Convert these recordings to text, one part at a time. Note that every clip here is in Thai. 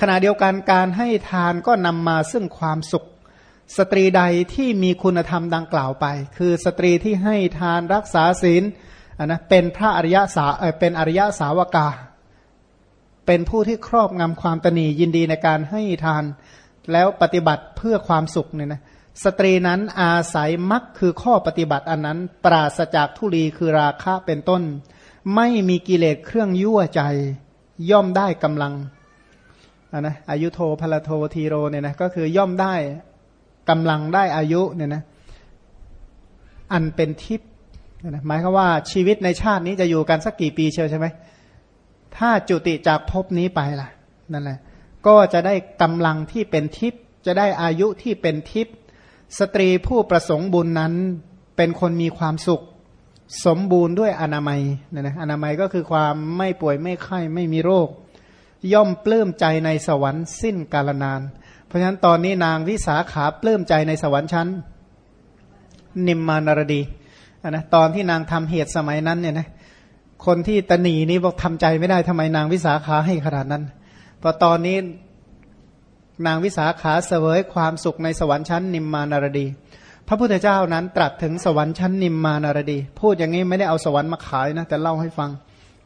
ขณะเดียวกันการให้ทานก็นำมาซึ่งความสุข สตรีใดที่มีคุณธรรมดังกล่าวไป คือสตรีที่ให้ทานรักษาศีลนะเป็นพระอริยสาเป็นอริยสาวกา เป็นผู้ที่ครอบงำความตนียินดีในการให้ทาน แล้วปฏิบัติเพื่อความสุขเนี่ยนะสตรีนั้นอาศัยมักคือข้อปฏิบัติอันนั้น ปราศจากทุลีคือราคะเป็นต้น ไม่มีกิเลสเครื่องยั่วใจ ย่อมได้กำลัง นะอายุโทพลโททีโรเนี่ยนะก็คือย่อมได้กำลังได้อายุเนี่ยนะอันเป็นทิพย์นะหมายความว่าชีวิตในชาตินี้จะอยู่กันสักกี่ปีเชียวใช่ไหมถ้าจุติจากภพนี้ไปล่ะนั่นแหละก็จะได้กำลังที่เป็นทิพย์จะได้อายุที่เป็นทิพย์สตรีผู้ประสงค์บุญนั้นเป็นคนมีความสุขสมบูรณ์ด้วยอนามัยนะนะอนามัยก็คือความไม่ป่วยไม่ไข้ไม่มีโรค ย่อมปลื้มใจในสวรรค์สิ้นกาลนาน เพราะฉะนั้นตอนนี้นางวิสาขาปลื้มใจในสวรรค์ชั้น นิมมานารดีนะตอนที่นางทำเหตุสมัยนั้นเนี่ยนะคนที่ตนีนี่บอกทำใจไม่ได้ทำไมนางวิสาขาให้ขนาดนั้นพอตอนนี้นางวิสาขาเสวยความสุขในสวรรค์ชั้นนิมมานารดี พระพุทธเจ้านั้นตรัสถึงสวรรค์ชั้นนิมมานารดี พูดอย่างนี้ไม่ได้เอาสวรรค์มาขายนะ แต่เล่าให้ฟัง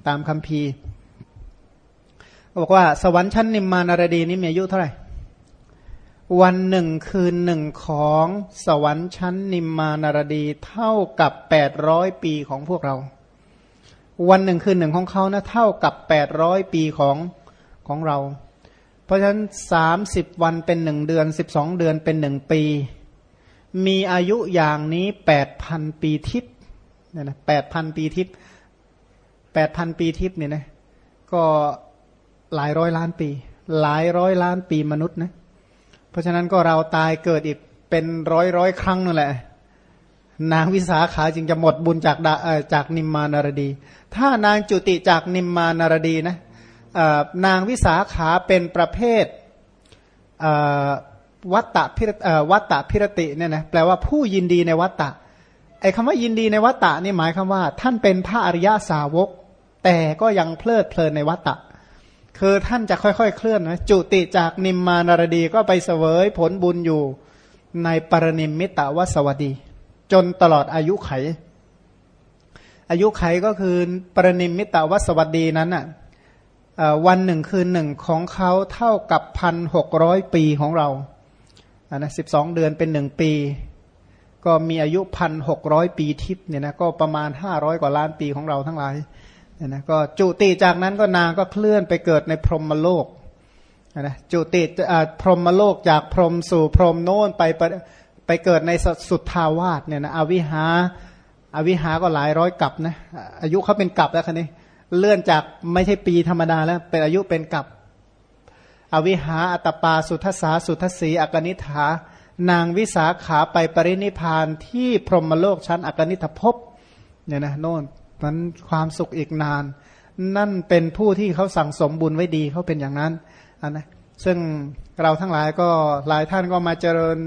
ตามคัมภีร์ บอกว่าสวรรค์ชั้นนิมมานารดีนี้มีอายุเท่าไหร่ วันหนึ่งคืนหนึ่งของสวรรค์ชั้นนิมมานารดีเท่ากับแปดร้อยปีของพวกเรา วันหนึ่งคืนหนึ่งของเขานะเท่ากับแปดร้อยปีของของเรา เพราะฉะนั้นสามสิบวันเป็นหนึ่งเดือนสิบสองเดือนเป็นหนึ่งปี มีอายุอย่างนี้แปดพันปีทิพย์เนี่ยนะแปดพันปีทิพย์แปดพันปีทิพย์เนี่ยนะก็ หลายร้อยล้านปี หลายร้อยล้านปีมนุษย์นะ เพราะฉะนั้นก็เราตายเกิดอีกเป็นร้อยร้อยครั้งนั่นแหละ นางวิสาขาจึงจะหมดบุญจากจากนิมมานารดี ถ้านางจุติจากนิมมานารดีนะนางวิสาขาเป็นประเภทวัตตะพิรวัตตะพิรติเนี่ยนะแปลว่าผู้ยินดีในวัตตะไอ้คำว่ายินดีในวัตตะนี่หมายคำว่า ท่านเป็นพระอริยาสาวก แต่ก็ยังเพลิดเพลินในวัตตะ คือท่านจะค่อยๆ เคลื่อนนะจุติจากนิมมานารดีก็ไปเสวยผลบุญอยู่ในปรนิมมิตะวสวัสดี จนตลอดอายุไข อายุไขก็คือปรนิมมิตะวสวัสดีนั้นอะวันหนึ่งคืนหนึ่งของเขาเท่ากับพันหกร้อยปีของเราอันนะสิบสองเดือนเป็นหนึ่งปี ก็มีอายุพันหกร้อยปีทิพย์เนี่ยนะก็ประมาณห้าร้อยกว่าล้านปีของเราทั้งหลาย เนี่ยนะก็จุติจากนั้นก็นางก็เคลื่อนไปเกิดในพรหมโลกนะจุติพรหมโลกจากพรหมสู่พรหมโน้นไปไปเกิดในสุทธาวาสเนี่ยนะอวิหาอวิหาก็หลายร้อยกับนะอายุเขาเป็นกับแล้วคันนี้ เลื่อนจากไม่ใช่ปีธรรมดาแล้ว เป็นอายุเป็นกับ อวิหาอัตปาสุทสาสุทสีอกนิฐานางวิสาขาไปปรินิพานที่พรหมโลกชั้นอกนิทภพเนี่ยนะโน่น มันความสุขอีกนาน นั่นเป็นผู้ที่เขาสั่งสมบุญไว้ดีเขาเป็นอย่างนั้นอันนะซึ่งเราทั้งหลายก็หลายท่านก็มาเจริญ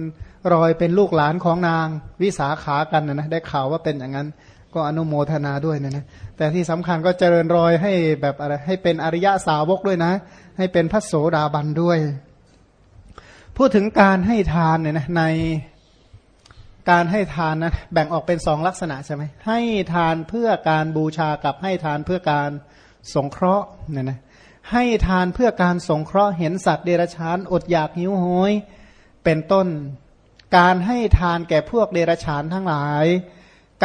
รอยเป็นลูกหลานของนางวิสาขากันนะนะได้ข่าวว่าเป็นอย่างนั้น ก็อนุโมทนาด้วยนะนะแต่ที่สำคัญก็เจริญรอยให้แบบอะไรให้เป็นอริยะสาวกด้วยนะ ให้เป็นพระโสดาบันด้วย พูดถึงการให้ทานเนี่ยนะใน การให้ทานนะแบ่งออกเป็นสองลักษณะใช่ไหมให้ทานเพื่อการบูชากับให้ทานเพื่อการสงเคราะห์เนี่ยนะให้ทานเพื่อการสงเคราะห์เห็นสัตว์เดรัจฉานอดอยากหิวโหยเป็นต้น การให้ทานแก่พวกเดรัจฉานทั้งหลาย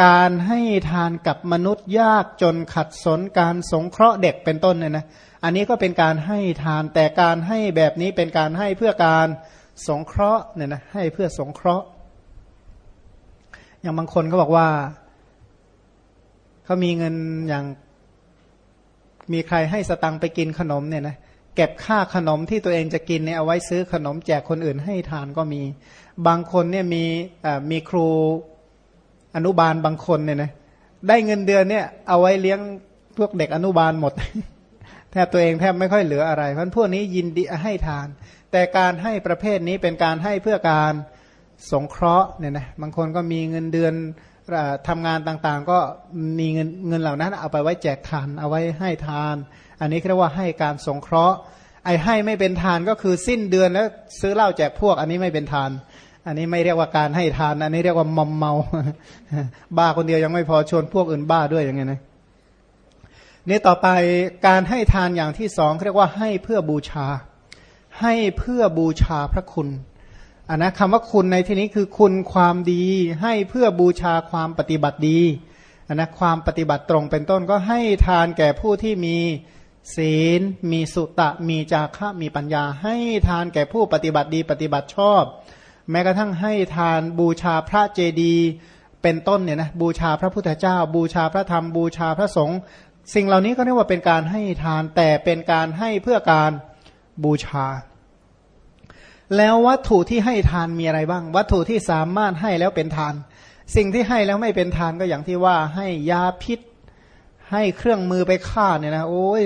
การให้ทานกับมนุษย์ยากจนขัดสนการสงเคราะห์เด็กเป็นต้นเนี่ยนะอันนี้ก็เป็นการให้ทานแต่การให้แบบนี้เป็นการให้เพื่อการสงเคราะห์เนี่ยนะให้เพื่อสงเคราะห์ อย่างบางคนเขาบอกว่าเขามีเงินอย่าง มีใครให้สตังไปกินขนมเนี่ยนะเก็บค่าขนมที่ตัวเองจะกินเนี่ยเอาไว้ซื้อขนมแจกคนอื่นให้ทานก็มี บางคนเนี่ยมีมีครูอนุบาลบางคนเนี่ยนะได้เงินเดือนเนี่ยเอาไว้เลี้ยงพวกเด็กอนุบาลหมดแทบตัวเองแทบไม่ค่อยเหลืออะไรเพราะพวกนี้ยินดีให้ทาน แต่การให้ประเภทนี้เป็นการให้เพื่อการ สงเคราะห์เนี่ยนะบางคนก็มีเงินเดือนทำงานต่างๆ ก็มีเงินเงินเหล่านั้น เอาไปไว้แจกทาน เอาไว้ให้ทาน อันนี้เรียกว่าให้การสงเคราะห์ ไอ้ให้ไม่เป็นทานก็คือสิ้นเดือนแล้วซื้อเหล้าแจกพวก อันนี้ไม่เป็นทาน อันนี้ไม่เรียกว่าการให้ทาน อันนี้เรียกว่ามอมเมา บ้าคนเดียวยังไม่พอชวนพวกอื่นบ้าด้วยอย่างเงี้ยนะนี่ต่อไปการให้ทานอย่างที่สองเรียกว่าให้เพื่อบูชา ให้เพื่อบูชาพระคุณ อันนะคำว่าคุณในที่นี้คือคุณความดีให้เพื่อบูชาความปฏิบัติดีอันนะความปฏิบัติตรงเป็นต้นก็ให้ทานแก่ผู้ที่มีศีล มีสุตะ มีจาระมีปัญญา ให้ทานแก่ผู้ปฏิบัติดีปฏิบัติชอบ แม้กระทั่งให้ทานบูชาพระเจดีย์เป็นต้นเนี่ยนะบูชาพระพุทธเจ้า บูชาพระธรรมบูชาพระสงฆ์สิ่งเหล่านี้ก็เรียกว่าเป็นการให้ทานแต่เป็นการให้เพื่อการบูชา แล้ววัตถุที่ให้ทานมีอะไรบ้าง วัตถุที่สามารถให้แล้วเป็นทาน สิ่งที่ให้แล้วไม่เป็นทานก็อย่างที่ว่าให้ยาพิษ ให้เครื่องมือไปฆ่าเนี่ยนะโอ้ย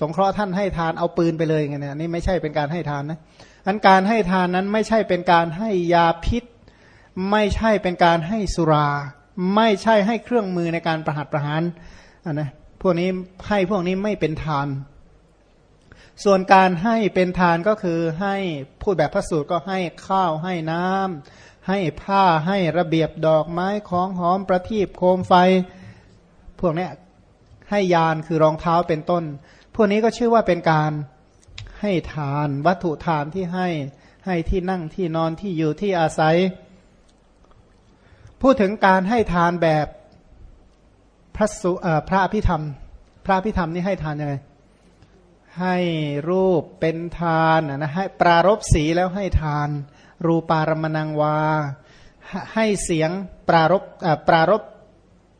สงเคราะห์ท่านให้ทานเอาปืนไปเลยไงเนี่ยนี่ไม่ใช่เป็นการให้ทานนะอันการให้ทานนั้นไม่ใช่เป็นการให้ยาพิษ ไม่ใช่เป็นการให้สุรา ไม่ใช่ให้เครื่องมือในการประหัตประหารอันนะพวกนี้ให้พวกนี้ไม่เป็นทาน ส่วนการให้เป็นทานก็คือให้พูดแบบพระสูตรก็ให้ข้าวให้น้ำให้ผ้าให้ระเบียบดอกไม้ของหอมประทีปโคมไฟ พวกนี้ให้ยานคือรองเท้าเป็นต้น พวกนี้ก็ชื่อว่าเป็นการให้ทานวัตถุทานที่ให้ให้ที่นั่งที่นอนที่อยู่ที่อาศัย พูดถึงการให้ทานแบบพระสุพระอภิธรรม พระอภิธรรมนี่ให้ทานยังไง ให้รูปเป็นทานนะให้ปรารบสีแล้วให้ทาน รูปารมณังวา ให้เสียงปรารบปรารบ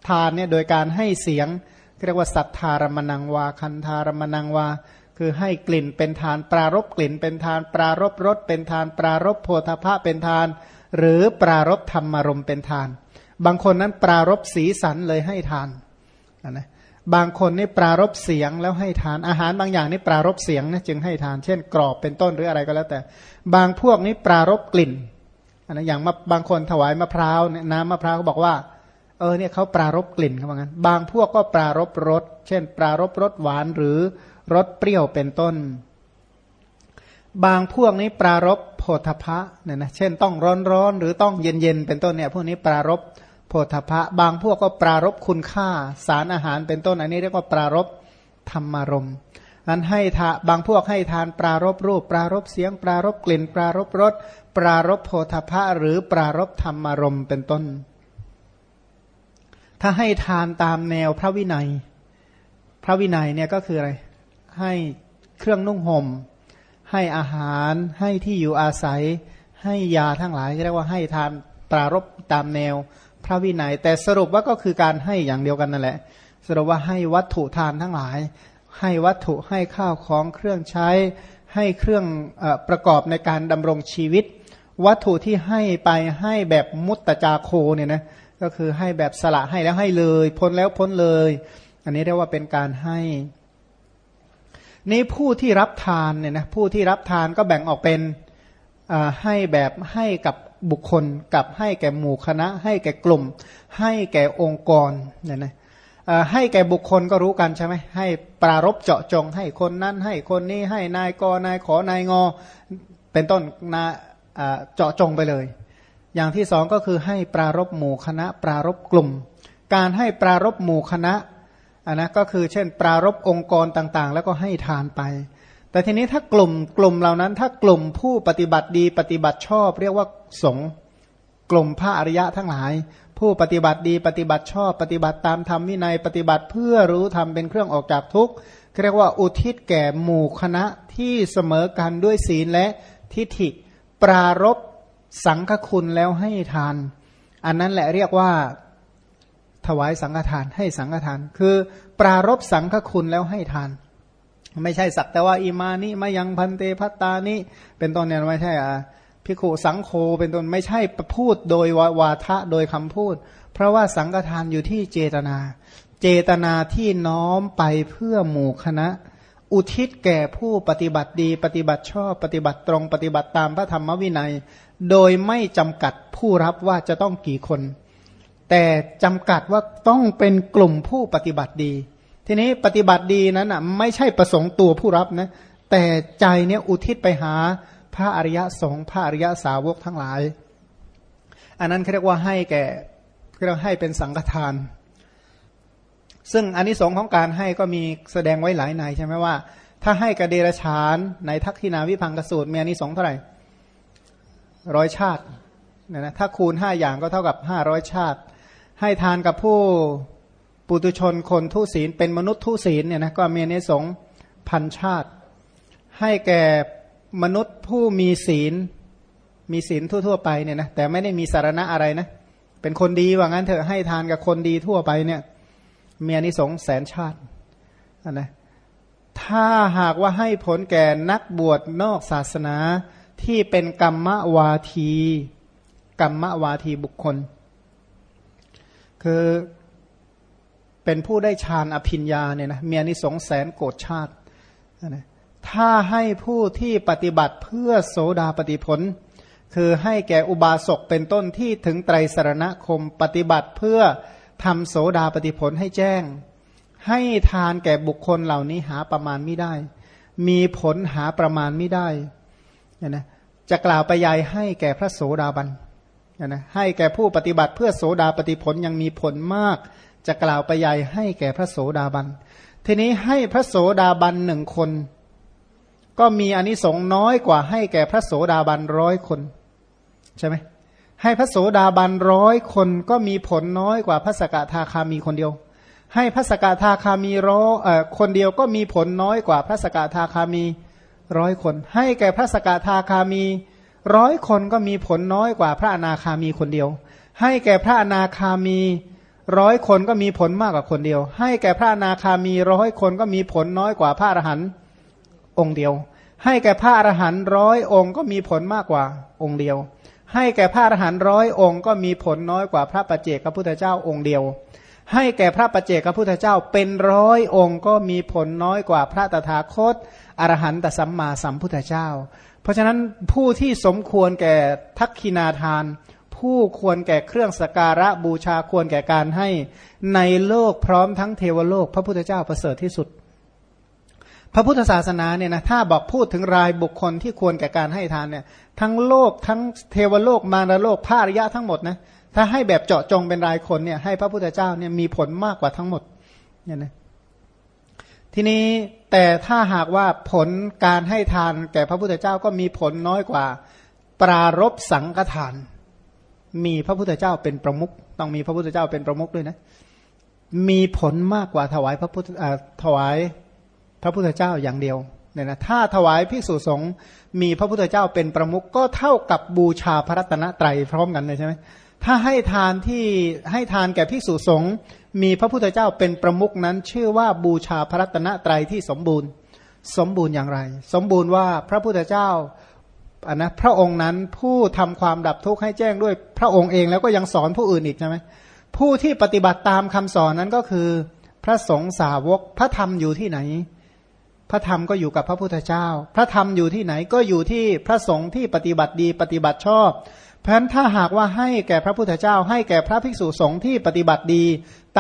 ทานเนี่ยโดยการให้เสียงเรียกว่าสัทธารมณังวา คันธารมณังวา คือให้กลิ่นเป็นทาน ปรารบกลิ่นเป็นทาน ปรารบรสเป็นทาน ปรารบโพธพะเป็นทาน หรือปรารบธรรมารมเป็นทาน บางคนนั้นปรารบสีสันเลยให้ทานนะ บางคนนี่ปรารบเสียงแล้วให้ทานอาหารบางอย่างนี่ปรารบเสียงนะจึงให้ทาน เช่น กรอบเป็นต้นหรืออะไรก็แล้วแต่ บางพวกนี้ปรารบกลิ่นอันนะอย่างบางคนถวายมะพร้าวน้ำมะพร้าวเขาบอกว่า เออเนี่ยเขาปรารบกลิ่นเขาบอกงั้น บางพวกก็ปรารบรสเช่น ปรารบรสหวานหรือรสเปรี้ยวเป็นต้น บางพวกนี้ปรารบโพธพะเนี่ยนะเช่นต้องร้อนร้อนหรือต้องเย็นเย็นเป็นต้นเนี่ยพวกนี้ปรารบ พธพะบางพวกก็ปรารบคุณค่า สารอาหารเป็นต้นอันนี้เรียกว่าปรารบธรรมารมอันให้ทาบางพวกให้ทานปรารบรูป ปรารบเสียง ปรารบกลิ่น ปรารบรสปรารบโพธพะหรือปรารบธรรมารมเป็นต้น ถ้าให้ทานตามแนวพระวินัย พระวินัยเนี่ยก็คืออะไร ให้เครื่องนุ่งหม่มให้อาหารให้ที่อยู่อาศัย ให้ยาทั้งหลายเรียกว่าให้ทานปรารบตามแนว พระวินัย แต่สรุปว่าก็คือการให้อย่างเดียวกันนั่นแหละ สรุปว่าให้วัตถุทานทั้งหลาย ให้วัตถุให้ข้าวของเครื่องใช้ ให้เครื่องอประกอบในการดำรงชีวิต วัตถุที่ให้ไปให้แบบมุตตจาโคเนี่ยนะก็คือให้แบบสละให้แล้วให้เลย พ้นแล้วพ้นเลย อันนี้เรียกว่าเป็นการให้นี้ผู้ที่รับทานเนี่ยนะผู้ที่รับทานก็แบ่งออกเป็นให้แบบให้กับ บุคคล กับให้แก่หมู่คณะ ให้แก่กลุ่ม ให้แก่องค์กรเนี่ยนะให้แก่บุคคลก็รู้กันใช่ไหมให้ปรารบเจาะจง ให้คนนั้นให้คนนี้ให้นายกนายขอนายงอ เป็นต้นนาเจาะจงไปเลย อย่างที่สองก็คือให้ปรารบหมู่คณะ ปรารบกลุ่ม การให้ปรารบหมู่คณะอันนะก็คือเช่น ปรารบองค์กรต่างๆ แล้วก็ให้ทานไป แต่ทีนี้ถ้ากลุ่มกลุ่มเหล่านั้น ถ้ากลุ่มผู้ปฏิบัติดีปฏิบัติชอบ เรียกว่า สงกลุ่มพระอริยะทั้งหลาย ผู้ปฏิบัติดีปฏิบัติชอบปฏิบัติตามธรรมวินัยปฏิบัติเพื่อรู้ธรรมเป็นเครื่องออกจากทุกข์เรียกว่าอุทิศแก่หมู่คณะที่เสมอกันด้วยศีลและทิฏฐิปรารบสังฆคุณแล้วให้ทาน อันนั้นแหละเรียกว่าถวายสังฆทานให้สังฆทาน คือปรารบสังฆคุณแล้วให้ทาน ไม่ใช่สักแต่ว่าอิมานิมายังพันเตพัตตานิเป็นต้นเนี่ยไม่ใช่อะ พิขุสังโฆเป็นต้นไม่ใช่พูดโดยวาทะโดยคำพูด เพราะว่าสังฆทานอยู่ที่เจตนา เจตนาที่น้อมไปเพื่อหมู่คณะ อุทิศแก่ผู้ปฏิบัติดี ปฏิบัติชอบปฏิบัติตรงปฏิบัติตามพระธรรมวินัย โดยไม่จำกัดผู้รับว่าจะต้องกี่คน แต่จำกัดว่าต้องเป็นกลุ่มผู้ปฏิบัติดี ทีนี้ปฏิบัติดีนั้นอะไม่ใช่ประสงค์ตัวผู้รับนะแต่ใจเนี่ยอุทิศไปหา พระอริยสงฆ์พระอริยสาวกทั้งหลาย อันนั้นเขาเรียกว่าให้แก่เรียกให้เป็นสังฆทาน ซึ่งอันนี้สงของการให้ก็มีแสดงไว้หลายในใช่ไหมว่า ถ้าให้กระเดรชานในทักษินาวิพังกสูตรมีอันนี้สงเท่าไหร่ร้อยชาติเนี่ยนะถ้าคูณห้าอย่างก็เท่ากับห้าร้อยชาติ ให้ทานกับผู้ปุตุชนคนทุศีลเป็นมนุษย์ทุศีลเนี่ยนะก็มีในสงพันชาติ ให้แก่ มนุษย์ผู้มีศีล มีศีลทั่ว ๆ ไปเนี่ยนะแต่ไม่ได้มีสารณะอะไรนะ เป็นคนดีว่างั้นเถอะให้ทานกับคนดีทั่วไปเนี่ยมีอนิสงส์แสนชาตินะถ้าหากว่าให้ผลแก่นักบวชนอกศาสนาที่เป็นกรรมวาทีกรรมวาทีบุคคล คือเป็นผู้ได้ฌานอภิญญาเนี่ยนะมีอนิสงส์แสนโกรธชาตินะ ถ้าให้ผู้ที่ปฏิบัติเพื่อโสดาปฏิผล คือให้แก่อุบาสกเป็นต้นที่ถึงไตรสรณคมปฏิบัติเพื่อทำโสดาปฏิผลให้แจ้ง ให้ทานแก่บุคคลเหล่านี้หาประมาณไม่ได้ มีผลหาประมาณไม่ได้นะจะกล่าวไปยายให้แก่พระโสดาบันนะให้แก่ผู้ปฏิบัติเพื่อโสดาปฏิผลยังมีผลมาก จะกล่าวไปยายให้แก่พระโสดาบัน ทีนี้ให้พระโสดาบันหนึ่งคน ก็มีอนิสงส์น้อยกว่าให้แก่พระโสดาบันร้อยคนใช่ไหมให้พระโสดาบันร้อยคนก็มีผลน้อยกว่าพระสกทาคามีคนเดียว ให้พระสกทาคามีร้อยคนเดียวก็มีผลน้อยกว่าพระสกทาคามีร้อยคน ให้แก่พระสกทาคามีร้อยคนก็มีผลน้อยกว่าพระอนาคามีคนเดียว ให้แก่พระอนาคามีร้อยคนก็มีผลมากกว่าคนเดียว ให้แก่พระอนาคามีร้อยคนก็มีผลน้อยกว่าพระอรหันต์ องค์เดียว ให้แก่พระอรหันต์ร้อยองค์ก็มีผลมากกว่าองค์เดียว ให้แก่พระอรหันต์ร้อยองค์ก็มีผลน้อยกว่าพระปัจเจกพระพุทธเจ้าองค์เดียว ให้แก่พระปัจเจกพระพุทธเจ้าเป็นร้อยองค์ก็มีผลน้อยกว่าพระตถาคตอรหันตสัมมาสัมพุทธเจ้า เพราะฉะนั้นผู้ที่สมควรแก่ทักขินาทานผู้ควรแก่เครื่องสการะบูชาควรแก่การให้ในโลกพร้อมทั้งเทวโลก พระพุทธเจ้าประเสริฐที่สุด พระพุทธศาสนาเนี่ยนะถ้าบอกพูดถึงรายบุคคลที่ควรแก่การให้ทานเนี่ยทั้งโลกทั้งเทวโลกมารโลกภาริยะทั้งหมดนะถ้าให้แบบเจาะจงเป็นรายคนเนี่ยให้พระพุทธเจ้าเนี่ยมีผลมากกว่าทั้งหมดเนี่ยนะทีนี้แต่ถ้าหากว่าผลการให้ทานแก่พระพุทธเจ้าก็มีผลน้อยกว่า ปรารบสังฆทาน มีพระพุทธเจ้าเป็นประมุขต้องมีพระพุทธเจ้าเป็นประมุขด้วยนะมีผลมากกว่าถวายพระพุทธถวาย พระพุทธเจ้าอย่างเดียวเนี่ยนะถ้าถวายพิสุสงฆ์มีพระพุทธเจ้าเป็นประมุขก็เท่ากับบูชาพระรัตนตรัยพร้อมกันเลยใช่ไหมถ้าให้ทานที่ให้ทานแก่พิสุสงฆ์มีพระพุทธเจ้าเป็นประมุขนั้น ชื่อว่าบูชาพระรัตนตรัยที่สมบูรณ์ สมบูรณ์อย่างไร สมบูรณ์ว่าพระพุทธเจ้าอันนะพระองค์นั้นผู้ทำความดับทุกข์ให้แจ้งด้วยพระองค์เองแล้วก็ยังสอนผู้อื่นอีกใช่ไหมผู้ที่ปฏิบัติตามคำสอนนั้นก็คือ พระสงฆ์สาวกพระธรรมอยู่ที่ไหน พระธรรมก็อยู่กับพระพุทธเจ้า พระธรรมอยู่ที่ไหนก็อยู่ที่พระสงฆ์ที่ปฏิบัติดีปฏิบัติชอบ เพราะฉะนั้นถ้าหากว่าให้แก่พระพุทธเจ้า ให้แก่พระภิกษุสงฆ์ที่ปฏิบัติดี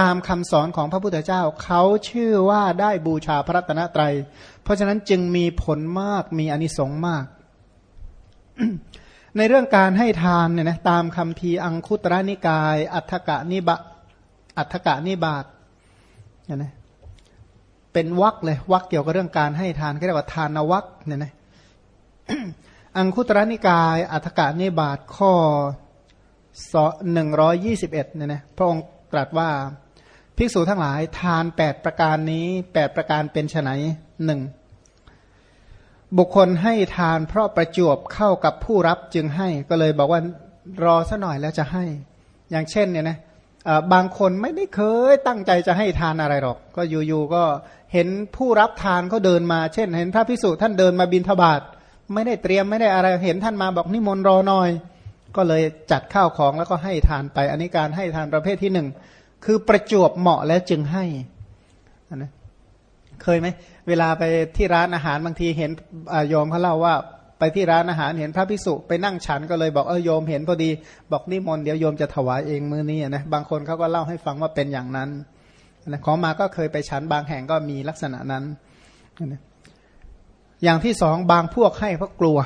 ตามคำสอนของพระพุทธเจ้า เขาชื่อว่าได้บูชาพระรัตนตรัย เพราะฉะนั้นจึงมีผลมากมีอนิสงส์มาก ในเรื่องการให้ทานเนี่ยนะตามคำพีอังคุตระนิกาย อัฏฐกะนิบะอัฏฐกะนิบาตเนี่ยนะ เป็นวักเลยวักเกี่ยวกับเรื่องการให้ทานเรียกว่าทานวักเนี่ยนะอังคุตรนิกายอัฏกานิบาตข้อหนึ่งร้อยยี่สิบเอ็ดเนี่ยนะพระองค์ตรัสว่าภิกษุทั้งหลายทานแปดประการนี้แปดประการเป็นไนหนึ่งบุคคลให้ทานเพราะประจวบเข้ากับผู้รับจึงให้ก็เลยบอกว่ารอสัหน่อยแล้วจะให้ อย่างเช่นเนี่ยนะ บางคนไม่ได้เคยตั้งใจจะให้ทานอะไรหรอก ก็อยู่ๆก็เห็นผู้รับทานเขาเดินมา เช่น เห็นพระพิสุท่านเดินมาบินทบาทไม่ได้เตรียมไม่ได้อะไรเห็นท่านมาบอกนิมนต์รอหน่อย ก็เลยจัดข้าวของแล้วก็ให้ทานไป อันนี้การให้ทานประเภทที่หนึ่งคือประจวบเหมาะแล้วจึงให้นะเคยไหมเวลาไปที่ร้านอาหารบางทีเห็นโยมเขาเล่าว่า ไปที่ร้านอาหารเห็นพระพิสุไปนั่งฉันก็เลยบอกเออโยมเห็นพอดี บอกนิมนต์เดี๋ยวโยมจะถวายเองมือนี้นะบางคนเขาก็เล่าให้ฟังว่าเป็นอย่างนั้นนะของมาก็เคยไปฉันบางแห่งก็มีลักษณะนั้นนะอย่างที่สองบางพวกให้เพราะกลัว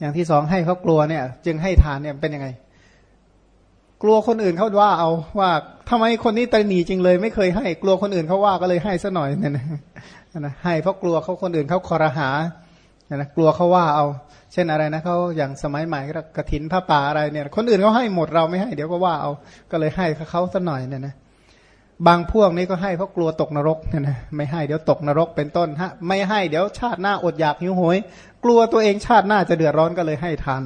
อย่างที่สองให้เพราะกลัวเนี่ย จึงให้ทานเนี่ยเป็นยังไง กลัวคนอื่นเขาว่าเอาว่าทำไมคนนี้ตรหนีจริงเลย ไม่เคยให้กลัวคนอื่นเขาว่าก็เลยให้ซะหน่อยเนี่ยนะนะให้เพราะกลัวเขาคนอื่นเขาคอรหา นะกลัวเขาว่าเอา เช่นอะไรนะเขาอย่างสมัยใหม่ก็กระถินผ้าป่าอะไรเนี่ย คนอื่นเขาให้หมดเราไม่ให้เดี๋ยวก็ว่าเอา ก็เลยให้เขาซะหน่อยเนี่ยนะบางพวกนี้ก็ให้เพราะกลัวตกนรกเนี่ยนะไม่ให้เดี๋ยวตกนรกเป็นต้นฮะไม่ให้เดี๋ยวชาติหน้าอดอยากหิวโหย กลัวตัวเองชาติหน้าจะเดือดร้อนก็เลยให้ทาน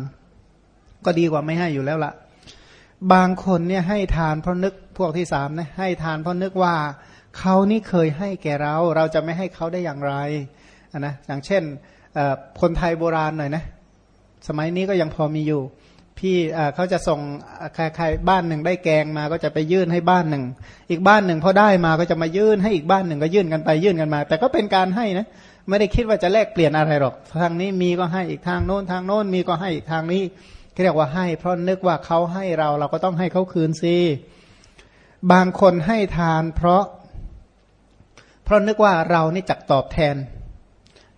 ก็ดีกว่าไม่ให้อยู่แล้วละบางคนเนี่ยให้ทานเพราะนึกพวกที่สามนะให้ทานเพราะนึกว่าเขานี่เคยให้แก่เรา เราจะไม่ให้เขาได้อย่างไรนะอย่างเช่น คนไทยโบราณหน่อยนะ สมัยนี้ก็ยังพอมีอยู่ พี่เขาจะส่งใครๆบ้านหนึ่งได้แกงมาก็จะไปยื่นให้บ้านหนึ่ง อีกบ้านหนึ่งพอได้มาก็จะมายื่นให้อีกบ้านหนึ่งก็ยื่นกันไปยื่นกันมา แต่ก็เป็นการให้นะไม่ได้คิดว่าจะแลกเปลี่ยนอะไรหรอก ทางนี้มีก็ให้อีกทางโน้นทางโน้นมีก็ให้อีกทางนี้เรียกว่าให้ เพราะนึกว่าเขาให้เราเราก็ต้องให้เขาคืนสิบางคนให้ทานเพราะ เพราะนึกว่าเรานี่จักตอบแทน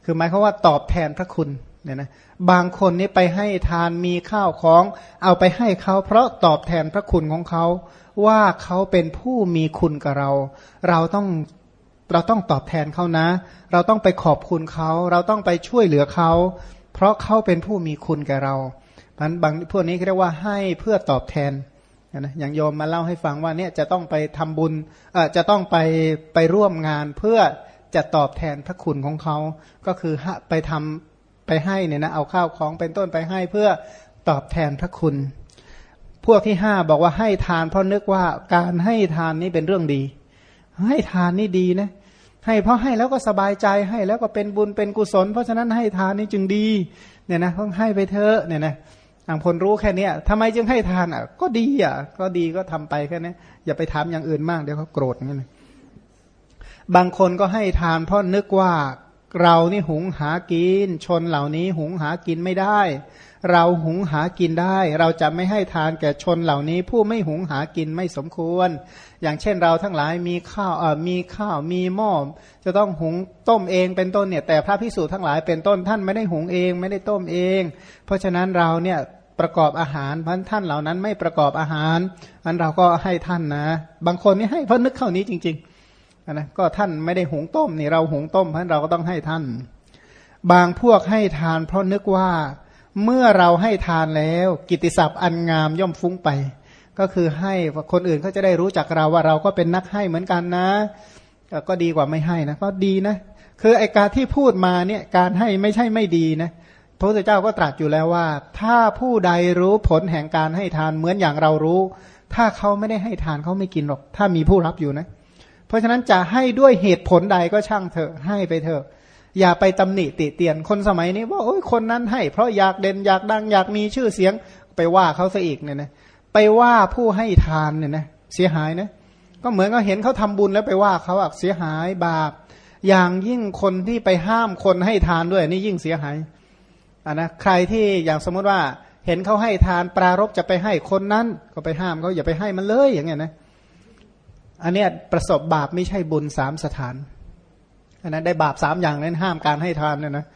คือหมายความว่าตอบแทนพระคุณเนี่ยนะบางคนนี่ไปให้ทานมีข้าวของ เอาไปให้เขาเพราะตอบแทนพระคุณของเขาว่าเขาเป็นผู้มีคุณกับเรา เราต้องเราต้องตอบแทนเขานะ เราต้องไปขอบคุณเขา เราต้องไปช่วยเหลือเขา เพราะเขาเป็นผู้มีคุณแก่เราพันบางพวกนี้เรียกว่าให้เพื่อตอบแทนนะอย่างโยมมาเล่าให้ฟังว่าเนี่ยจะต้องไปทำบุญเออจะต้องไปไปร่วมงานเพื่อ จะตอบแทนพระคุณของเขา ก็คือไปทำไปให้เนี่ยนะเอาข้าวของเป็นต้นไปให้เพื่อตอบแทนพระคุณ พวกที่ห้าบอกว่าให้ทานเพราะนึกว่าการให้ทานนี้เป็นเรื่องดี ให้ทานนี่ดีนะให้เพราะให้แล้วก็สบายใจให้แล้วก็เป็นบุญเป็นกุศล เพราะฉะนั้นให้ทานนี่จึงดีเนี่ยนะต้องให้ไปเถอะเนี่ยนะอ่างพลรู้แค่นี้ทำไมจึงให้ทานอะ ก็ดีอะ ก็ดีก็ทำไปแค่นี้อย่าไปถามอย่างอื่นมากเดี๋ยวเขาโกรธงั้น บางคนก็ให้ทานเพราะนึกว่าเรานี่หุงหากิน ชนเหล่านี้หุงหากินไม่ได้ เราหุงหากินได้ เราจะไม่ให้ทานแก่ชนเหล่านี้ ผู้ไม่หุงหากินไม่สมควร อย่างเช่นเราทั้งหลายมีข้าวเอ่อมีข้าวมีหม้อจะต้องหุงต้มเองเป็นต้นเนี่ยแต่พระพิสูจน์ทั้งหลายเป็นต้นท่านไม่ได้หุงเองไม่ได้ต้มเอง เพราะฉะนั้นเราเนี่ยประกอบอาหารเพราะท่านเหล่านั้นไม่ประกอบอาหารอันเราก็ให้ท่านนะ บางคนนี่ให้เพราะนึกเข้านี้จริง ๆ นะก็ท่านไม่ได้หุงต้มนี่เราหุงต้มเพราะเราก็ต้องให้ท่าน บางพวกให้ทานเพราะนึกว่าเมื่อเราให้ทานแล้ว กิติศัพท์อันงามย่อมฟุ้งไป ก็คือให้คนอื่นเขาจะได้รู้จักเราว่าเราก็เป็นนักให้เหมือนกันนะ ก็ดีกว่าไม่ให้นะก็ดีนะ คือไอการที่พูดมาเนี่ยการให้ไม่ใช่ไม่ดีนะพระพุทธเจ้าก็ตรัสอยู่แล้วว่า ถ้าผู้ใดรู้ผลแห่งการให้ทานเหมือนอย่างเรารู้ ถ้าเขาไม่ได้ให้ทานเขาไม่กินหรอก ถ้ามีผู้รับอยู่นะเราะฉะนั้นจะให้ด้วยเหตุผลใดก็ช่างเถอะให้ไปเถอะ อย่าไปตำหนิติเตียนคนสมัยนี้ว่าโอ้ยคนนั้นให้ เพราะอยากเด่นอยากดังอยากมีชื่อเสียงไปว่าเขาซะอีกเนี่ยนะไปว่าผู้ให้ทานเนี่ยนะเสียหายนะก็เหมือนกับเห็นเขาทำบุญแล้วไปว่าเขาอะเสียหายบาป อย่างยิ่งคนที่ไปห้ามคนให้ทานด้วยนี่ยิ่งเสียหายอ่านะใครที่อย่างสมมติว่าเห็นเขาให้ทานปรารบจะไปให้คนนั้นก็ไปห้ามเขาอย่าไปให้มันเลยอย่างเงี้ยนะ อันนี้ประสบบาปไม่ใช่บุญสามสถานอันนั้นได้บาปสามอย่างนั้นห้ามการให้ทานเนี่ยนะ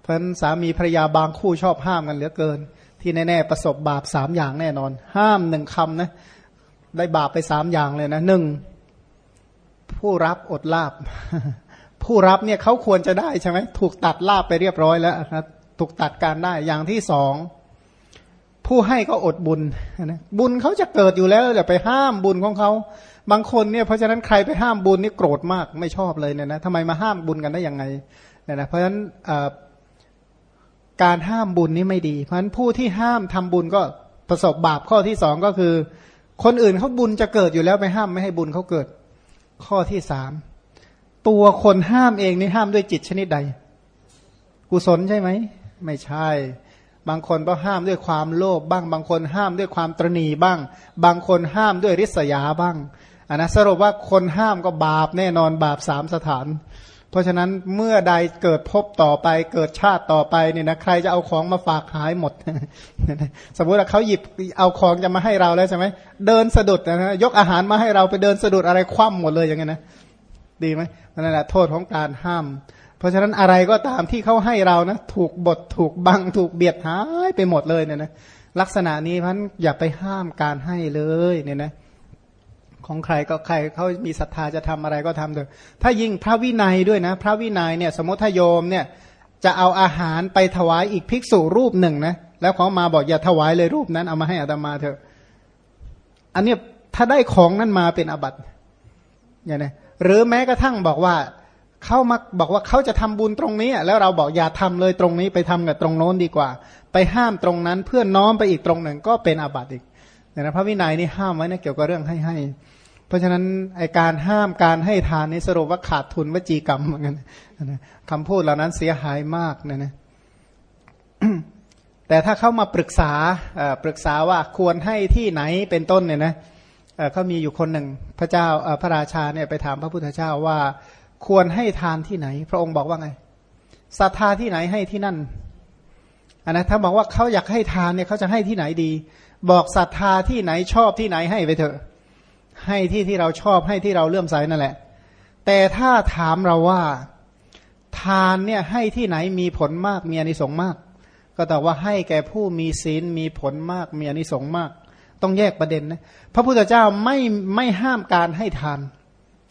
เพราะฉะนั้นสามีภรรยาบางคู่ชอบห้ามกันเหลือเกิน ที่แน่ๆประสบบาปสามอย่างแน่นอน ห้ามหนึ่งคำนะได้บาปไปสามอย่างเลยนะหนึ่งผู้รับอดลาบ ผู้รับเนี่ยเขาควรจะได้ใช่ไหมถูกตัดลาบไปเรียบร้อยแล้วนะถูกตัดการได้อย่างที่สองผู้ให้ก็อดบุญนะบุญเขาจะเกิดอยู่แล้วอย่าไปห้ามบุญของเขา บางคนเนี่ยเพราะฉะนั้นใครไปห้ามบุญนี่โกรธมากไม่ชอบเลยเนี่ยนะทำไมมาห้ามบุญกันได้ยังไงเนี่ยนะเพราะฉะนั้นการห้ามบุญนี่ไม่ดี เพราะฉะนั้นผู้ที่ห้ามทำบุญก็ประสบบาปข้อที่สองก็คือ คนอื่นเขาบุญจะเกิดอยู่แล้วไปห้ามไม่ให้บุญเขาเกิด ข้อที่สามตัวคนห้ามเองนี่ห้ามด้วยจิตชนิดใด กุศลใช่ไหมไม่ใช่ บางคนก็ห้ามด้วยความโลภบ้าง บางคนห้ามด้วยความตรณีบ้าง บางคนห้ามด้วยริษยาบ้าง อันนะสรุปว่าคนห้ามก็บาปแน่นอนบาปสามสถาน เพราะฉะนั้นเมื่อใดเกิดพบต่อไป เกิดชาติต่อไปเนี่ยนะใครจะเอาของมาฝากหายหมด สมมติว่าเขาหยิบเอาของจะมาให้เราแล้วใช่ไหมเดินสะดุดนะยกอาหารมาให้เราไปเดินสะดุดอะไรคว่ำหมดเลยอย่างเงี้ยนะดีไหมนั่นแหละโทษของการห้าม เพราะฉะนั้นอะไรก็ตามที่เขาให้เรานะถูกบทถูกบังถูกเบียดหายไปหมดเลยเนี่ยนะลักษณะนี้พันอย่าไปห้ามการให้เลยเนี่ยนะ ของใครก็ใครเขามีศรัทธาจะทำอะไรก็ทำเถอะถ้ายิ่งพระวินัยด้วยนะ พระวินัยเนี่ย สมมติถ้าโยมเนี่ยจะเอาอาหารไปถวายอีกภิกษุรูปหนึ่งนะแล้วเขามาบอกอย่าถวายเลยรูปนั้นเอามาให้อาตมาเถอะ อันนี้ถ้าได้ของนั้นมาเป็นอบัติเนี่ยนะหรือแม้กระทั่งบอกว่าเขามาบอกว่าเขาจะทำบุญตรงนี้ แล้วเราบอกอย่าทำเลยตรงนี้ไปทำกับตรงโน้นดีกว่า ไปห้ามตรงนั้นเพื่อน้อมไปอีกตรงหนึ่งก็เป็นอาบัติอีกเนี่ยนะพระวินัยนี่ห้ามไว้นะเกี่ยวกับเรื่องให้ให้ เพราะฉะนั้นไอการห้ามการให้ทานนี่สรุปว่าขาดทุนวจีกรรมเหมือนกันนะคำพูดเหล่านั้นเสียหายมากนะนะแต่ถ้าเข้ามาปรึกษาปรึกษาว่าควรให้ที่ไหนเป็นต้นเนี่ยนะเขามีอยู่คนหนึ่งพระเจ้าพระราชาเนี่ยไปถามพระพุทธเจ้าว่าควรให้ทานที่ไหน พระองค์บอกว่าไงศรัทธาที่ไหนให้ที่นั่นอันนะถ้าบอกว่าเขาอยากให้ทานเนี่ยเขาจะให้ที่ไหนดี บอกศรัทธาที่ไหนชอบที่ไหนให้ไปเถอะ ให้ที่ที่เราชอบให้ที่เราเลื่อมใสนั่นแหละ แต่ถ้าถามเราว่าทานเนี่ยให้ที่ไหนมีผลมากมีอนิสงส์มาก ก็ตอบว่าให้แก่ผู้มีศีลมีผลมากมีอนิสงส์มาก ต้องแยกประเด็นนะพระพุทธเจ้าไม่ไม่ห้ามการให้ทาน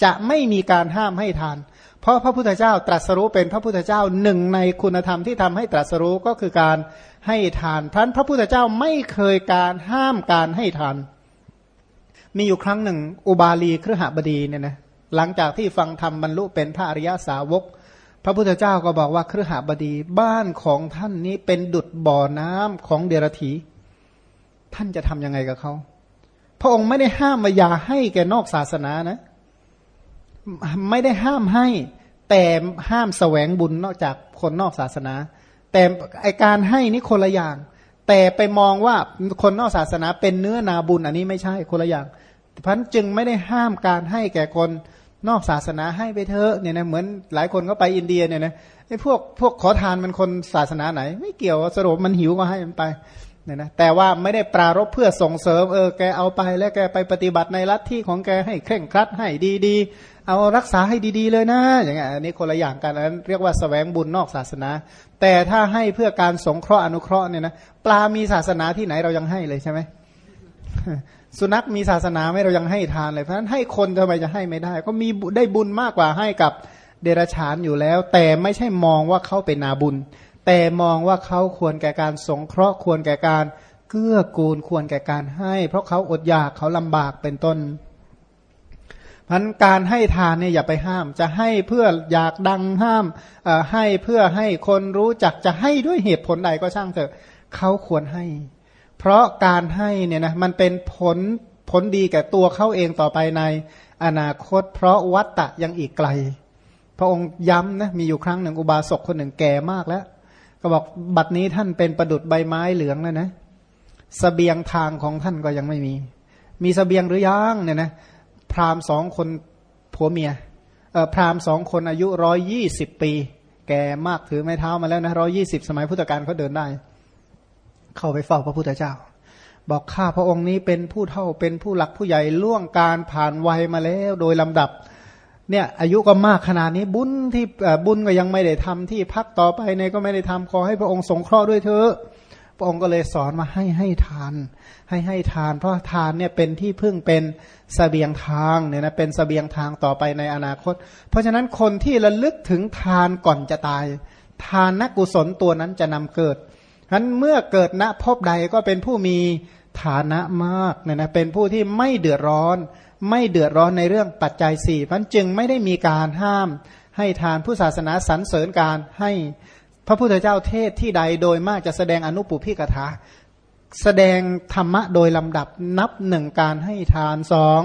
จะไม่มีการห้ามให้ทาน เพราะพระพุทธเจ้าตรัสรู้เป็นพระพุทธเจ้าหนึ่งในคุณธรรมที่ทำให้ตรัสรู้ก็คือการให้ทานพรันพระพุทธเจ้าไม่เคยการห้ามการให้ทาน มีอยู่ครั้งหนึ่ง อุบาลีครหบดีเนี่ยนะหลังจากที่ฟังธรรมบรรลุเป็นพระอริยสาวก พระพุทธเจ้าก็บอกว่าครหบดีบ้านของท่านนี้เป็นดุดบ่อน้ำของเดรธีท่านจะทํำยังไงกับเขาพระองค์ไม่ได้ห้ามมาอย่าให้แกนอกศาสนานะ ไม่ได้ห้ามให้แต่ห้ามแสวงบุญนอกจากคนนอกศาสนา แต่ไอการให้นี่คนละอย่าง แต่ไปมองว่าคนนอกศาสนาเป็นเนื้อนาบุญอันนี้ไม่ใช่คนละอย่างพันจึงไม่ได้ห้ามการให้แก่คนนอกศาสนาให้ไปเถอะเนี่ยนะเหมือนหลายคนก็ไปอินเดียเนี่ยนะไอ้พวกพวกขอทานมันคนศาสนาไหน ไม่เกี่ยวสรุปมันหิวก็ให้มันไปเนี่ยนะแต่ว่าไม่ได้ปรารบเพื่อส่งเสริมเออแกเอาไปแล้วแกไปปฏิบัติในลัทธิของแกให้เคร่งครัดให้ดี เอารักษาให้ดีๆเลยนะ อย่างเงี้ยอันนี้คนละอย่างกันนั้นเรียกว่าสแสวงบุญนอกศาสนา แต่ถ้าให้เพื่อการสงเคราะห์อนุเคราะห์เนี่ยนะปลา มีศาสนาที่ไหนเรายังให้เลยใช่ไหมสุนัขมีศาสนาไม่เรายังให้ทานเลยเพราะฉะนั้นให้คนทำไมจะให้ไม่ได้ ก็มีได้บุญมากกว่าให้กับเดรัจฉานอยู่แล้ว แต่ไม่ใช่มองว่าเขาเป็นนาบุญ แต่มองว่าเขาควรแก่การสงเคราะห์ควรแก่การเกื้อกูลควรแก่การให้ เพราะเขาอดอยากเขาลำบากเป็นต้น พันการให้ทานเนี่ยอย่าไปห้าม จะให้เพื่ออยากดังห้ามให้เพื่อให้คนรู้จักจะให้ด้วยเหตุผลใดก็ช่างเถอะเขาควรให้ เพราะการให้เนี่ยนะมันเป็นผลผลดีแก่ตัวเขาเองต่อไปในอนาคต เพราะวัตตะยังอีกไกล พระองค์ย้ำนะมีอยู่ครั้งหนึ่งอุบาสกคนหนึ่งแก่มากแล้ว ก็บอกบัดนี้ท่านเป็นประดุดใบไม้เหลืองแล้วนะสเสบียงทางของท่านก็ยังไม่มี มีสเสบียงหรือยังเนี่ยนะ พราหมณ์สองคนผัวเมียพราหมณ์สองคนอายุร้อยยี่สิบปี แกมากถือไม้เท้ามาแล้วนะร้อยี่สิบสมัยพุทธกาลเขาเดินได้ เข้าไปเฝ้าพระพุทธเจ้า บอกข้าพระองค์นี้เป็นผู้เท่าเป็นผู้หลักผู้ใหญ่ล่วงการผ่านวัยมาแล้วโดยลำดับเนี่ยอายุก็มากขนาดนี้บุญที่บุญก็ยังไม่ได้ทำที่พักต่อไปในก็ไม่ได้ทำขอให้พระองค์สงเคราะห์ด้วยเถอะ พระองค์ก็เลยสอนมาให้ให้ทาน ให้ให้ทาน เพราะทานเนี่ยเป็นที่พึ่งเป็นสเสบียงทางเนี่ยนะเป็นสเสบียงทางต่อไปในอนาคต เพราะฉะนั้นคนที่ระลึกถึงทานก่อนจะตาย ทานนักกุศลตัวนั้นจะนำเกิดฉะนั้นเมื่อเกิดณพบใดก็เป็นผู้มีฐานะมากเนี่ยนะเป็นผู้ที่ไม่เดือดร้อน ไม่เดือดร้อนในเรื่องปัจจัยสี่พันจึงไม่ได้มีการห้าม ให้ทานผู้ศาสนาสรรเสริญการให้ พระพุทธเจ้าเทศที่ใดโดยมากจะแสดงอนุปุพิกถาแสดงธรรมะโดยลำดับนับหนึ่งการให้ทานสอง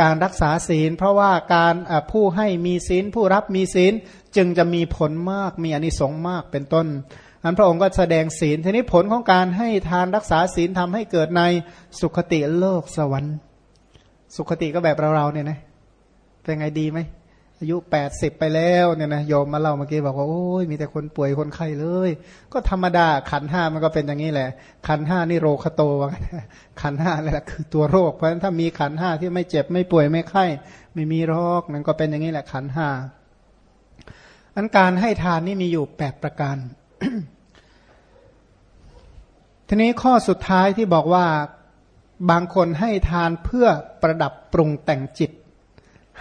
การรักษาศีล เพราะว่าการผู้ให้มีศีล ผู้รับมีศีลจึงจะมีผลมากมีอนิสงส์มากเป็นต้นอันพระองค์ก็แสดงศีลทีนี้ผลของการให้ทานรักษาศีลทำให้เกิดในสุขติโลกสวรรค์ สุขติก็แบบเราๆเนี่ยนะเป็นไงดีไหม อายุแปดสิบไปแล้วเนี่ยนะโยมมาเล่าเมื่อกี้บอกว่าโอ้ยมีแต่คนป่วยคนไข้เลย ก็ธรรมดาขันห้ามันก็เป็นอย่างนี้แหละ ขันห้านี่โรคโตวะขันห้านี่แหละคือตัวโรคเพราะฉะนั้นถ้ามีขันห้าที่ไม่เจ็บไม่ป่วยไม่ไข้ไม่มีโรคนั่นก็เป็นอย่างนี้แหละขันห้าอันการให้ทานนี่มีอยู่แปดประการทีนี้ข้อสุดท้ายที่บอกว่าบางคนให้ทานเพื่อประดับปรุงแต่งจิต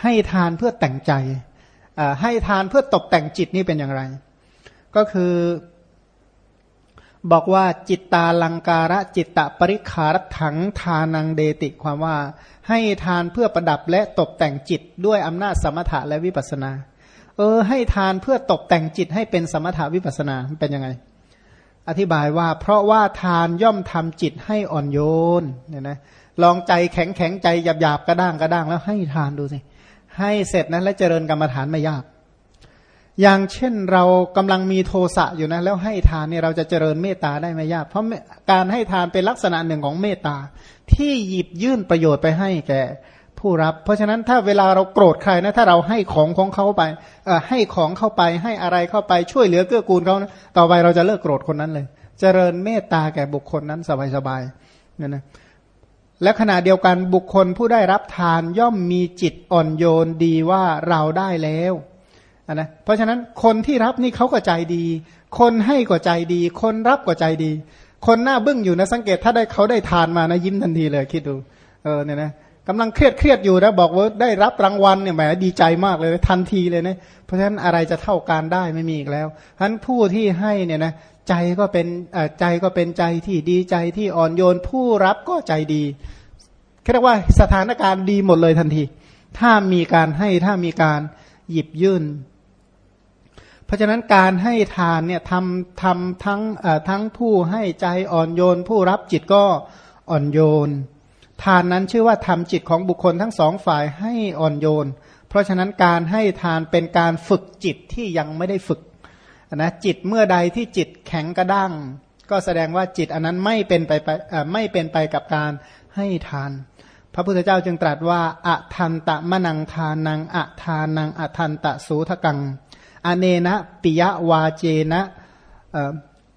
ให้ทานเพื่อแต่งใจให้ทานเพื่อตกแต่งจิตนี่เป็นอย่างไร ก็คือบอกว่าจิตตาลังการะจิตตะปริคารถังทานังเดติความว่า ให้ทานเพื่อประดับและตกแต่งจิตด้วยอำนาจสมถะและวิปัสนา เออ ให้ทานเพื่อตกแต่งจิตให้เป็นสมถะวิปัสนาเป็นยังไง อธิบายว่า เพราะว่าทานย่อมทำจิตให้อ่อนโยนเนี่ยนะลองใจแข็งแข็งใจหยาบหยาบกระด้างกระด้างแล้วให้ทานดูสิ ให้เสร็จนั้นแล้วเจริญกรรมฐานไม่ยาก อย่างเช่นเรากำลังมีโทสะอยู่นะแล้วให้ทานเนี่ยเราจะเจริญเมตตาได้ไม่ยาก เพราะการให้ทานเป็นลักษณะหนึ่งของเมตตาที่หยิบยื่นประโยชน์ไปให้แก่ผู้รับ เพราะฉะนั้นถ้าเวลาเราโกรธใครนะถ้าเราให้ของของเขาไปให้ของเข้าไปให้อะไรเข้าไปช่วยเหลือเกื้อกูลเขานะต่อไปเราจะเลิกโกรธคนนั้นเลย เจริญเมตตาแก่บุคคลนั้นสบายๆเนี่ยนะ และขณะเดียวกันบุคคลผู้ได้รับทานย่อมมีจิตอ่อนโยนดีว่าเราได้แล้วนะเพราะฉะนั้นคนที่รับนี่เขาก็ใจดี คนให้ก็ใจดี คนรับก็ใจดี คนหน้าบึ้งอยู่นะสังเกตถ้าได้เขาได้ทานมานะยิ้มทันทีเลยคิดดูเออเนี่ยนะกำลังเครียดเครียดอยู่นะบอกว่าได้รับรางวัลเนี่ยแหมดีใจมากเลยทันทีเลยนะเพราะฉะนั้นอะไรจะเท่าการได้ไม่มีอีกแล้วฉะนั้นผู้ที่ให้เนี่ยนะ ใจก็เป็นใจก็เป็นใจที่ดีใจที่อ่อนโยนผู้รับก็ใจดีเรียกว่าสถานการณ์ดีหมดเลยทันที ถ้ามีการให้ถ้ามีการหยิบยื่น เพราะฉะนั้นการให้ทานเนี่ยทำทำทั้งทั้งผู้ให้ใจอ่อนโยน ผู้รับจิตก็อ่อนโยน ทานนั้นชื่อว่าทำจิตของบุคคลทั้งสองฝ่ายให้อ่อนโยน เพราะฉะนั้นการให้ทานเป็นการฝึกจิตที่ยังไม่ได้ฝึก นะจิตเมื่อใดที่จิตแข็งกระด้าง ก็แสดงว่าจิตอันนั้นไม่เป็นไปไปไม่เป็นไปกับการให้ทาน พระพุทธเจ้าจึงตรัสว่าอะทันตะมะนังทานังอะทานังอะทันตะสูทกัง อเนนะปิยวาเจนะ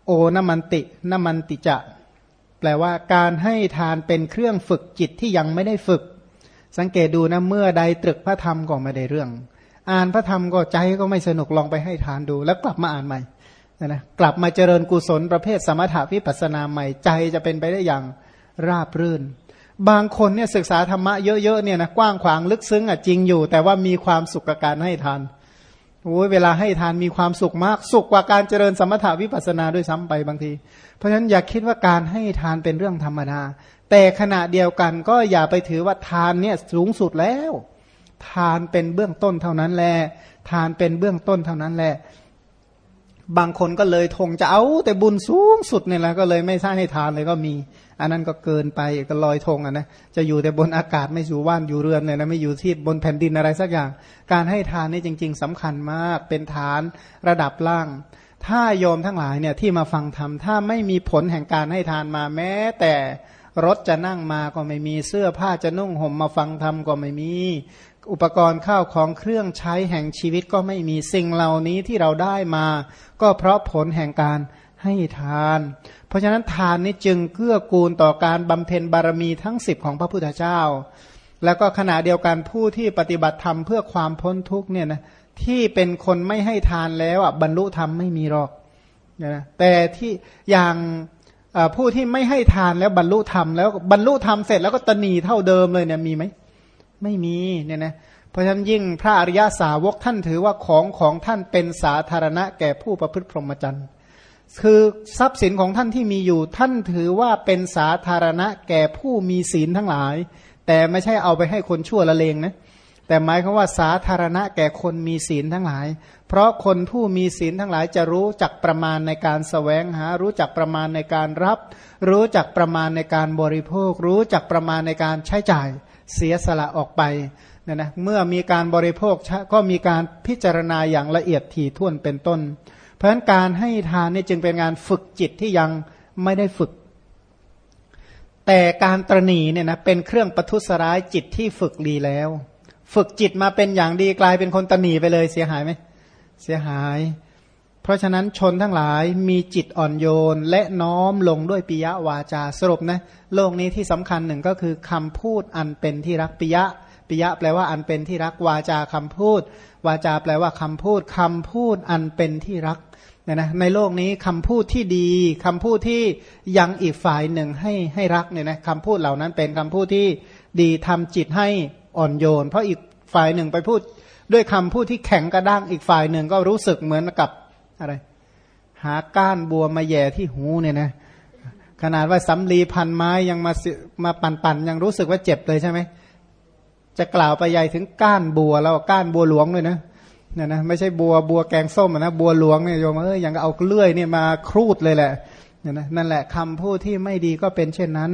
โอนมันตินมันติจะ แปลว่าการให้ทานเป็นเครื่องฝึกจิตที่ยังไม่ได้ฝึก สังเกตดูนะเมื่อใดตรึกพระธรรมก็ไม่ได้เรื่อง อ่านพระธรรมก็ใจก็ไม่สนุกลองไปให้ทานดู แล้วกลับมาอ่านใหม่นะกลับมาเจริญกุศลประเภทสมถะวิปัสนาใหม่ใจจะเป็นไปได้อย่างราบรื่น บางคนเนี่ยศึกษาธรรมะเยอะๆเนี่ยนะกว้างขวางลึกซึ้งอะจริงอยู่ แต่ว่ามีความสุขกับการให้ทานโอ้ยเวลาให้ทานมีความสุขมาก สุขกว่าการเจริญสมถาวิปัสนาด้วยซ้ำไปบางที เพราะฉะนั้นอย่าคิดว่าการให้ทานเป็นเรื่องธรรมดาแต่ขณะเดียวกันก็อย่าไปถือว่าทานเนี่ยสูงสุดแล้ว ทานเป็นเบื้องต้นเท่านั้นแหละทานเป็นเบื้องต้นเท่านั้นแหละ บางคนก็เลยทงจะเอาแต่บุญสูงสุดเนี่ยแหละก็เลยไม่สร้างให้ทานเลยก็มี อันนั้นก็เกินไปก็ลอยธงอะนะจะอยู่แต่บนอากาศไม่อยู่ว่านอยู่เรือนเลยนะไม่อยู่ที่บนแผ่นดินอะไรสักอย่าง การให้ทานนี่จริง ๆสำคัญมากเป็นฐานระดับล่าง ถ้าโยมทั้งหลายเนี่ยที่มาฟังธรรมถ้าไม่มีผลแห่งการให้ทานมาแม้ แต่รถจะนั่งมาก็ไม่มีเสื้อผ้าจะนุ่งห่มมาฟังธรรมก็ไม่มี อุปกรณ์ข้าวของเครื่องใช้แห่งชีวิตก็ไม่มีสิ่งเหล่านี้ที่เราได้มา ก็เพราะผลแห่งการให้ทาน เพราะฉะนั้นทานนี้จึงเกื้อกูลต่อการบำเพ็ญบารมีทั้งสิบของพระพุทธเจ้า แล้วก็ขณะเดียวกันผู้ที่ปฏิบัติธรรมเพื่อความพ้นทุกเนี่ยนะที่เป็นคนไม่ให้ทานแล้วอะบรรลุธรรมไม่มีหรอกนะแต่ที่อย่างผู้ที่ไม่ให้ทานแล้วบรรลุธรรมแล้วบรรลุธรรมเสร็จแล้วก็ตนีเท่าเดิมเลยเนี่ยมีไหม ไม่มีเนี่ยนะเพราะฉะนั้นยิ่งพระอริยาสาวกท่านถือว่าของของท่านเป็นสาธารณะแก่ผู้ประพฤติพรหมจรรย์คือทรัพย์สินของท่านที่มีอยู่ ท่านถือว่าเป็นสาธารณะแก่ผู้มีศีลทั้งหลาย แต่ไม่ใช่เอาไปให้คนชั่วละเลงนะแต่หมายคือว่าสาธารณะแก่คนมีศีลทั้งหลาย เพราะคนผู้มีศีลทั้งหลายจะรู้จักประมาณในการสแสวงหา รู้จักประมาณในการรับ รู้จักประมาณในการบริโภค รู้จักประมาณในการใช้จ่าย เสียสละออกไปเนี่ยนะเมื่อมีการบริโภคก็มีการพิจารณาอย่างละเอียดถี่ถ้วนเป็นต้น เพราะฉะนั้นการให้ทานนี่จึงเป็นงานฝึกจิตที่ยังไม่ได้ฝึก แต่การตรณีเนี่ยนะเป็นเครื่องประทุษร้ายจิตที่ฝึกดีแล้ว ฝึกจิตมาเป็นอย่างดีกลายเป็นคนตรณีไปเลยเสียหายไหมเสียหาย เพราะฉะนั้นชนทั้งหลายมีจิตอ่อนโยนและน้อมลงด้วยปิยวาจาสรุปนะโลกนี้ที่สำคัญหนึ่งก็คือคำพูดอันเป็นที่รักปิยะปิยะแปลว่าอันเป็นที่รักวาจาคำพูด วาจาแปลว่าคำพูดคำพูดอันเป็นที่รักเนี่ยนะในโลกนี้คำพูดที่ดีคำพูดที่ยังอีกฝ่ายหนึ่งให้ให้รักเนี่ยนะคำพูดเหล่านั้นเป็นคำพูดที่ดีทำจิตให้อ่อนโยน เพราะอีกฝ่ายหนึ่งไปพูดด้วยคำพูดที่แข็งกระด้างอีกฝ่ายหนึ่งก็รู้สึกเหมือนกับ อะไร หาก้านบัวมาแย่ที่หูเนี่ยนะ ขนาดว่าสำลีพันไม้ยังมามาปันปันยังรู้สึกว่าเจ็บเลยใช่ไหมจะกล่าวไปใหญ่ถึงก้านบัวแล้วก้านบัวหลวงด้วยนะเนี่ยนะไม่ใช่บัวบัวแกงส้มนะบัวหลวงเนี่ยโยมเออยังเอาเลื่อยเนี่ยมาครูดเลยแหละเนี่ยนะนั่นแหละคำพูดที่ไม่ดีก็เป็นเช่นนั้น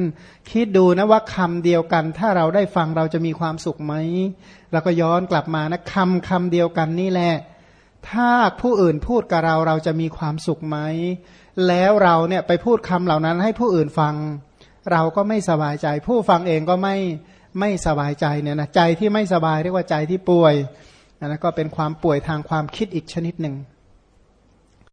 คิดดูนะว่าคำเดียวกัน ถ้าเราได้ฟังเราจะมีความสุขไหมแล้วก็ย้อนกลับมานะคำคำเดียวกันนี่แหละ ถ้าผู้อื่นพูดกับเราเราจะมีความสุขไหม แล้วเราเนี่ยไปพูดคำเหล่านั้นให้ผู้อื่นฟัง เราก็ไม่สบายใจ ผู้ฟังเองก็ไม่ไม่สบายใจเนี่ยนะใจที่ไม่สบายเรียกว่าใจที่ป่วยนะก็เป็นความป่วยทางความคิดอีกชนิดหนึ่ง